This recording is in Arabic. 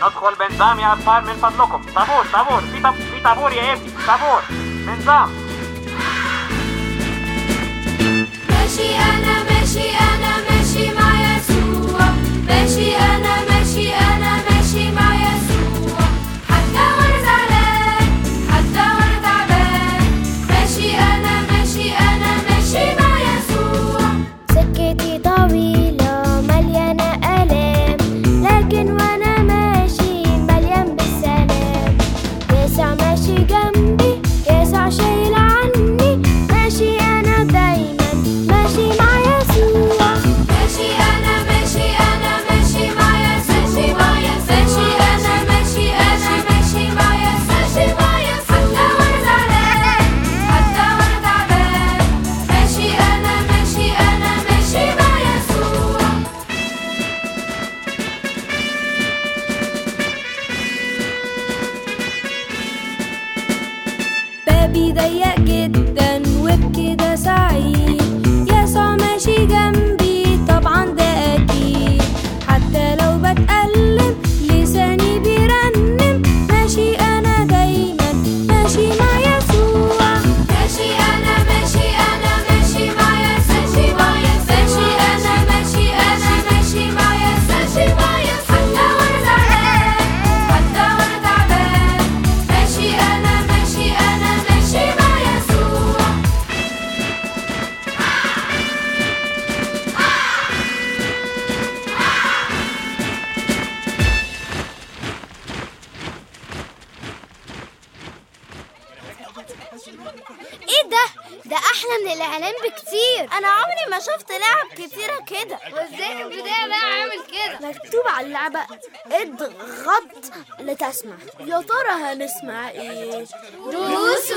not call benjamia i'm far from melpon loco. Sabour sabour pitap pitap or yeyi yeyi sabour menza بيضيق جدا إيه ده؟ ده أحلى من الاعلان بكتير. أنا عمري ما شفت لعب كتيرة كده. وازاي البداية بقى عامل كده؟ مكتوب على اللعبة اضغط لتسمع. يا ترى هنسمع إيه؟ دوس.